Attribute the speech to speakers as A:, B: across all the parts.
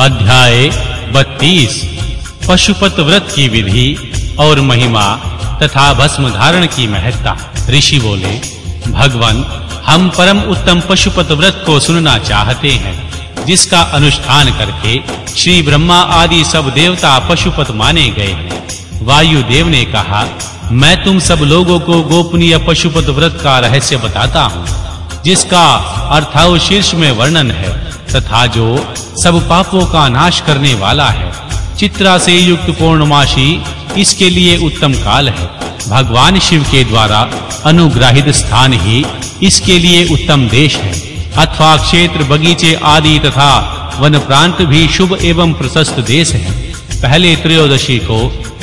A: अध्याय 32 पशुपत व्रत की विधि और महिमा तथा भस्म धारण की महत्ता। ऋषि बोले, भगवान, हम परम उत्तम पशुपत व्रत को सुनना चाहते हैं, जिसका अनुष्ठान करके श्री ब्रह्मा आदि सब देवता पशुपत माने गए हैं। वायु देव ने कहा, मैं तुम सब लोगों को गोपनीय पशुपत व्रत का रहस्य बताता हूँ, जिसका अर्थाव शीर्ष में वर्णन है। तथा जो सब पापों का नाश करने वाला है, चित्रा से युक्त पूर्णमासी इसके लिए उत्तम काल है। भगवान शिव के द्वारा अनुग्रहित स्थान ही इसके लिए उत्तम देश है। अथवा क्षेत्र, बगीचे आदि तथा वन प्रांत भी शुभ एवं प्रशस्त देश है। पहले त्रयोदशी को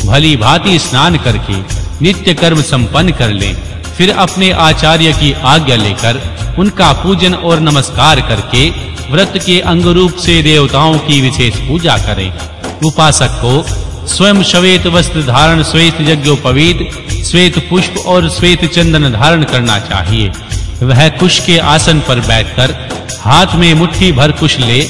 A: भली भांति स्नान करके नित्य कर्म संपन्न कर लें। फिर अपने आचार्य की आज्ञा लेकर उनका पूजन और नमस्कार करके व्रत के अंग रूप से देवताओं की विशेष पूजा करें। उपासक को स्वयं श्वेत वस्त्र धारण, श्वेत यज्ञोपवीत श्वेत पुष्प और श्वेत चंदन धारण करना चाहिए। वह कुश के आसन पर बैठकर हाथ में मुट्ठी भर कुश ले,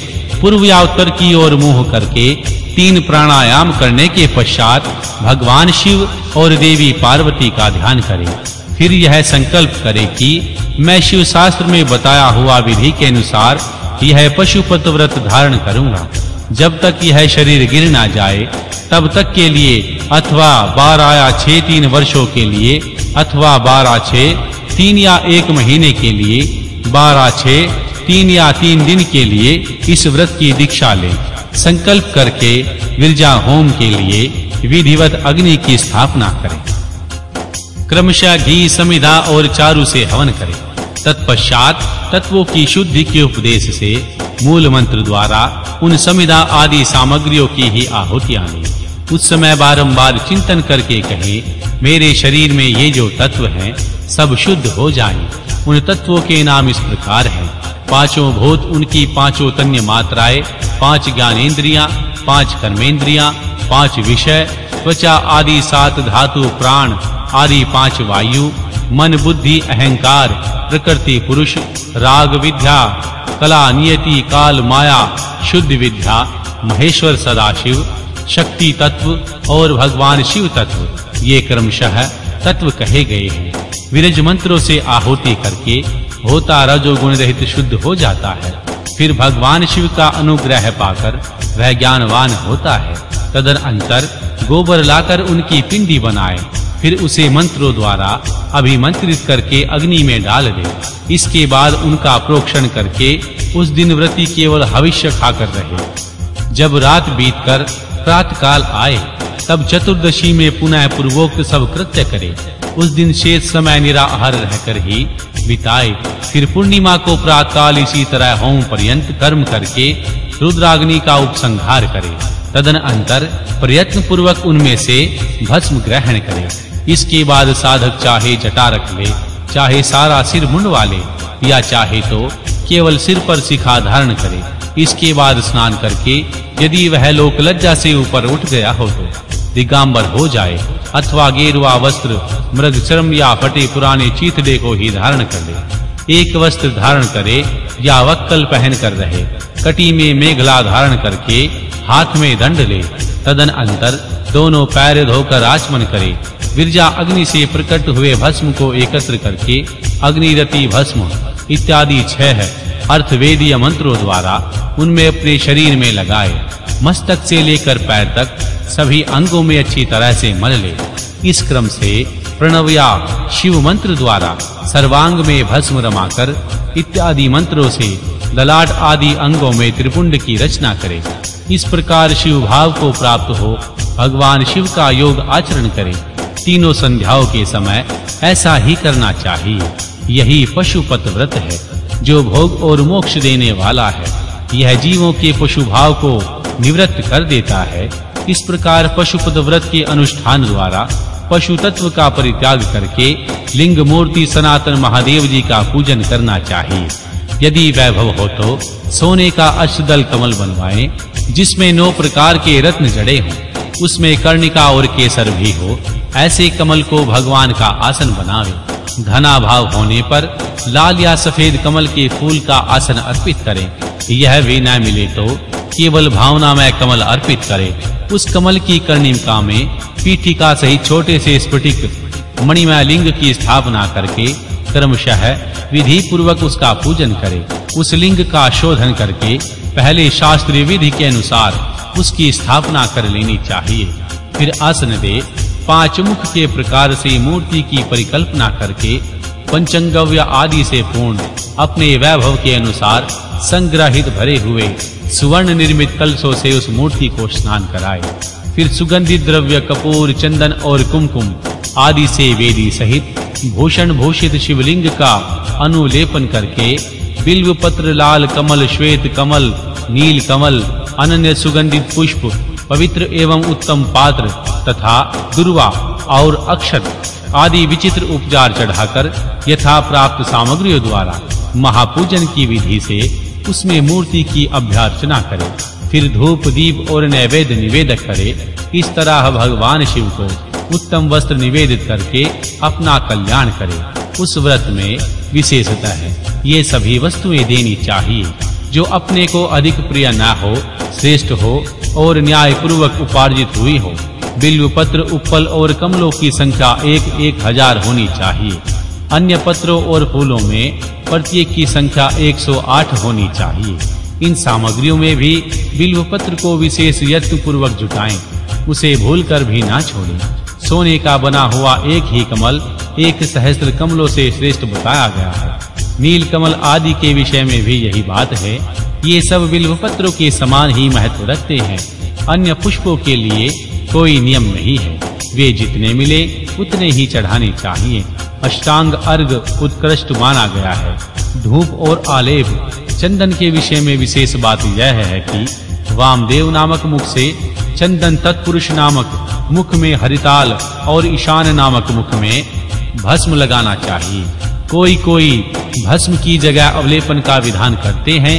A: पूर्व या उत्तर की ओर मुँह करके तीन प्राणायाम करने के पश्चात भगवान शिव और देवी पार्वती का ध्यान करे। फिर यह संकल्प करे कि मैं शिव शास्त्र में बताया हुआ विधि के अनुसार यह पशुपत व्रत धारण करूँगा। जब तक यह शरीर गिर ना जाए, तब तक के लिए अथवा बारह या छह तीन वर्षों के लिए अथवा बारह छह, तीन या एक महीने के लिए, बारह छह, तीन या तीन दिन के लिए इस व्रत की दीक्षा ले। संकल्प करके विरजा होम के लिए विधिवत अग्नि की स्थापना करें। क्रमशः घी समिधा और चारु से हवन करें। तत्पश्चात तत्वों की शुद्धि के उपदेश से मूल मंत्र द्वारा उन समिधा आदि सामग्रियों की ही आहुतियाँ लें उस समय बारंबार चिंतन करके कहें, मेरे शरीर में ये जो तत्व हैं, सब शुद्ध हो जाएँ। उन तत्वों के नाम इस प्रकार हैं। पाँचों भूत उनकी पाँचों तन्य मात्राएँ, पाँच ज्ञानेंद्रियाँ पाँच कर्मेंद्रियाँ, पाँच विषय, त्वचा आदि सात धातु प्राण आदि पाँच वायु, मन बुद्धि, अहंकार, प्रकृति पुरुष, राग विद्या, कला नियति, काल माया, शुद्ध विद्या, महेश्वर सदाशिव, शक्ति तत्व और भगवान शिव तत्व। ये क्रमशः तत्व कहे गए हैं। विरज मंत्रों से आहुति करके होता रजोगुण रहित शुद्ध हो जाता है। फिर भगवान शिव का अनुग्रह पाकर वह ज्ञानवान होता है। तदनंतर गोबर लाकर उनकी पिंडी बनाए। फिर उसे मंत्रों द्वारा अभिमंत्रित करके अग्नि में डाल दे। इसके बाद उनका प्रोक्षण करके उस दिन व्रती केवल हविष्य खाकर रहे। जब रात बीतकर प्रातः काल आए, तब चतुर्दशी में पुनः पूर्वोक्त सब कृत्य करे। उस दिन शेष समय निराहार रहकर ही बिताए। फिर पूर्णिमा को प्रातः काल इसी तरह होम पर्यंत कर्म करके रुद्राग्नि का उपसंहार करे। तदन अंतर प्रयत्न पूर्वक उनमें से भस्म ग्रहण करे। इसके बाद साधक चाहे जटा रख ले, चाहे सारा सिर मुंडवा ले या चाहे तो केवल सिर पर शिखा धारण करे। इसके बाद स्नान करके यदि वह लोक लज्जा से ऊपर उठ गया हो तो दिगंबर हो जाए, अथवा गेरुआ वस्त्र मृग चर्म या फटे पुराने चीथड़े को ही धारण कर ले। एक वस्त्र धारण करे या वक्कल पहन कर रहे। कटी में मेघला धारण करके हाथ में दंड ले। तदन अंतर दोनों पैर धोकर आचमन करे। विरजा अग्नि से प्रकट हुए भस्म को एकत्र करके अग्निरति भस्म इत्यादि छह है। अर्थवेदीय मंत्रों द्वारा उनमें अपने शरीर में लगाए। मस्तक से लेकर पैर तक सभी अंगों में अच्छी तरह से मल ले। इस क्रम से प्रणव या शिव मंत्र द्वारा सर्वांग में भस्म रमाकर इत्यादि मंत्रों से ललाट आदि अंगों में त्रिपुंड की रचना करे। इस प्रकार शिव भाव को प्राप्त हो, भगवान शिव का योग आचरण करे। तीनों संध्याओं के समय ऐसा ही करना चाहिए। यही पशुपत व्रत है, जो भोग और मोक्ष देने वाला है। यह जीवों के पशु भाव को निवृत्त कर देता है। इस प्रकार पशुपत व्रत के अनुष्ठान द्वारा पशु तत्व का परित्याग करके लिंग मूर्ति सनातन महादेव जी का पूजन करना चाहिए। यदि वैभव हो तो सोने का अष्टदल कमल बनवाएँ, जिसमें नौ प्रकार के रत्न जड़े हों, उसमें कर्णिका और केसर भी हो, ऐसे कमल को भगवान का आसन बनावे। घना भाव होने पर लाल या सफ़ेद कमल के फूल का आसन अर्पित करें। यह भी न मिले तो केवल भावना में कमल अर्पित करे। उस कमल की कर्णिका में पीठिका सहित छोटे से स्फटिक मणिमय लिंग की स्थापना करके क्रमशः विधि पूर्वक उसका पूजन करे, उस लिंग का शोधन करके पहले शास्त्रीय विधि के अनुसार उसकी स्थापना कर लेनी चाहिए। फिर आसन दे, पाँच मुख के प्रकार से मूर्ति की परिकल्पना करके पंचंगव्य आदि से पूर्ण अपने वैभव के अनुसार संग्रहित भरे हुए सुवर्ण निर्मित कलशों से उस मूर्ति को स्नान कराए। फिर सुगंधित द्रव्य, कपूर, चंदन और कुमकुम आदि से वेदी सहित भूषण भूषित शिवलिंग का अनुलेपन करके बिल्व पत्र लाल कमल, श्वेत कमल, नील कमल, अनन्य सुगंधित पुष्प, पवित्र एवं उत्तम पात्र तथा दुर्वा और अक्षत आदि विचित्र उपचार चढ़ाकर यथा प्राप्त सामग्रियों द्वारा महापूजन की विधि से उसमें मूर्ति की अभ्यर्चना करे। फिर धूप, दीप और नैवेद्य निवेदक करे। इस तरह भगवान शिव को उत्तम वस्त्र निवेदित करके अपना कल्याण करे। उस व्रत में विशेषता है ये सभी वस्तुएँ देनी चाहिए, जो अपने को अधिक प्रिय ना हो, श्रेष्ठ हो और न्याय पूर्वक उपार्जित हुई हो। बिल्व पत्र उपल और कमलों की संख्या एक एक हज़ार होनी चाहिए। अन्य पत्रों और फूलों में प्रत्येक की संख्या 108 होनी चाहिए। इन सामग्रियों में भी बिल्व पत्र को विशेष यत्न पूर्वक जुटाएँ। उसे भूलकर भी ना छोड़ें। सोने का बना हुआ एक ही कमल, एक सहस्त्र कमलों से श्रेष्ठ बताया गया है। नील कमल आदि के विषय में भी यही बात है। ये सब बिल्व पत्रों के समान ही महत्व रखते हैं। अन्य पुष्पों के लिए कोई नियम नहीं है। वे जितने मिले, उतने ही चढ़ाने चाहिए। अष्टांग अर्घ उत्कृष्ट माना गया है। धूप और आलेप चंदन के विषय में विशेष बात यह है कि वामदेव नामक मुख से चंदन तत्पुरुष नामक मुख में हरिताल और ईशान नामक मुख में भस्म लगाना चाहिए। कोई कोई भस्म की जगह अवलेपन का विधान करते हैं,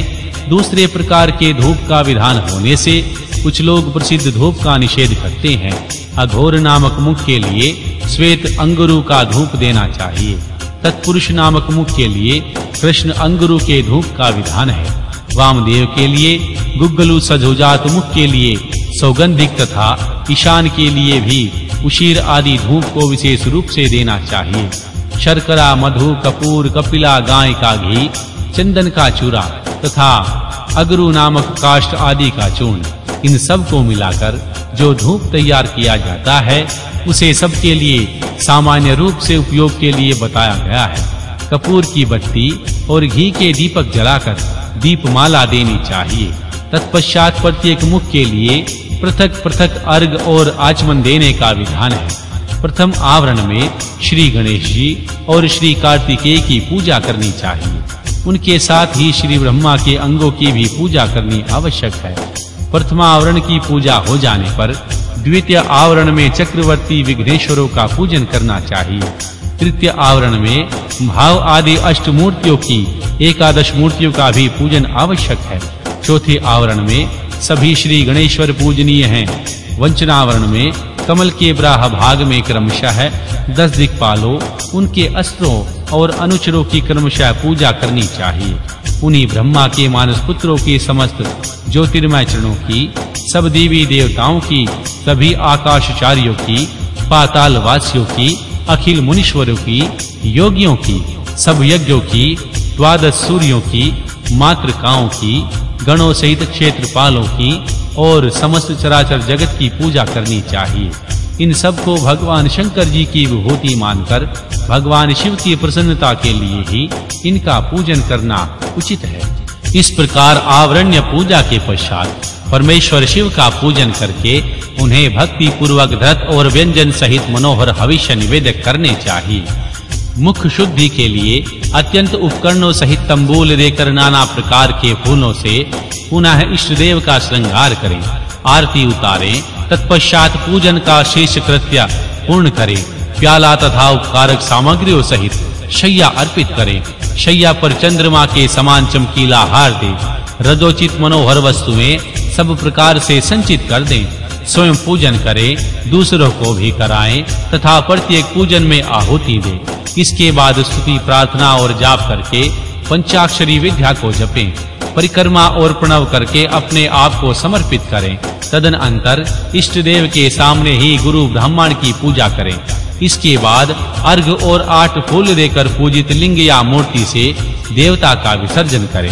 A: दूसरे प्रकार के धूप का विधान होने से कुछ लोग प्रसिद्ध धूप का निषेध करते हैं। अघोर नामक मुख के लिए श्वेत अंगुरु का धूप देना चाहिए। तत्पुरुष नामक मुख के लिए कृष्ण अंगुरु के धूप का विधान है। वामदेव के लिए गुग्गलु सजोजात मुख के लिए सौगंधिक तथा ईशान के लिए भी उशीर आदि धूप को विशेष रूप से देना चाहिए। शर्करा, मधु, कपूर, कपिला, गाय का घी, चंदन का चूरा तथा अगरु नामक काष्ठ आदि का चूर्ण। इन सबको मिलाकर जो धूप तैयार किया जाता है, उसे सबके लिए सामान्य रूप से उपयोग के लिए बताया गया है। कपूर की बत्ती और घी के दीपक जलाकर दीपमाला देनी चाहिए। तत्पश्चात प्रत्येक मुख के लिए पृथक-पृथक अर्घ और आचमन देने का विधान है। प्रथम आवरण में श्री गणेश जी और श्री कार्तिकेय की पूजा करनी चाहिए। उनके साथ ही श्री ब्रह्मा के अंगों की भी पूजा करनी आवश्यक है। प्रथम आवरण की पूजा हो जाने पर द्वितीय आवरण में चक्रवर्ती विघ्नेश्वरों का पूजन करना चाहिए। तृतीय आवरण में भाव आदि अष्ट मूर्तियों की एकादश मूर्तियों का भी पूजन आवश्यक है। चौथे आवरण में सभी श्री गणेश्वर पूजनीय हैं। वंचनावरण में कमल के ब्राह भाग में क्रमशः दस दिक्पालों उनके अस्त्रों और अनुचरों की क्रमशः पूजा करनी चाहिए। उन्हीं ब्रह्मा के मानस पुत्रों के समस्त ज्योतिर्मय चरणों की, सब देवी देवताओं की, सभी आकाशचार्यों की पाताल वासियों की, अखिल मुनीश्वरों की, योगियों की, सब यज्ञों की, द्वादश सूर्यों की, मातृकाओं की, गणों सहित क्षेत्रपालों की और समस्त चराचर जगत की पूजा करनी चाहिए। इन सबको भगवान शंकर जी की विभूति मानकर भगवान शिव की प्रसन्नता के लिए ही इनका पूजन करना उचित है। इस प्रकार आवरण्य पूजा के पश्चात परमेश्वर शिव का पूजन करके उन्हें भक्ति पूर्वक धत और व्यंजन सहित मनोहर हविष्य निवेदक करने चाहिए। मुख शुद्धि के लिए अत्यंत उपकरणों सहित तंबूल देकर नाना प्रकार के फूलों से पुनः इष्ट देव का श्रृंगार करें, आरती उतारें तत्पश्चात पूजन का शेष कृत्य पूर्ण करें। प्याला तथा उपकारक सामग्रियों सहित शैया अर्पित करें। शैया पर चंद्रमा के समान चमकीला हार दें। रजोचित मनोहर वस्तुएँ सब प्रकार से संचित कर दें। स्वयं पूजन करें, दूसरों को भी कराएँ तथा प्रत्येक पूजन में आहुति दें। इसके बाद स्तुति, प्रार्थना और जाप करके पंचाक्षरी विद्या को जपें। परिक्रमा और प्रणव करके अपने आप को समर्पित करें। तदन अंतर इष्ट देव के सामने ही गुरु ब्राह्मण की पूजा करें। इसके बाद अर्घ और आठ फूल देकर पूजित लिंग या मूर्ति से देवता का विसर्जन करें।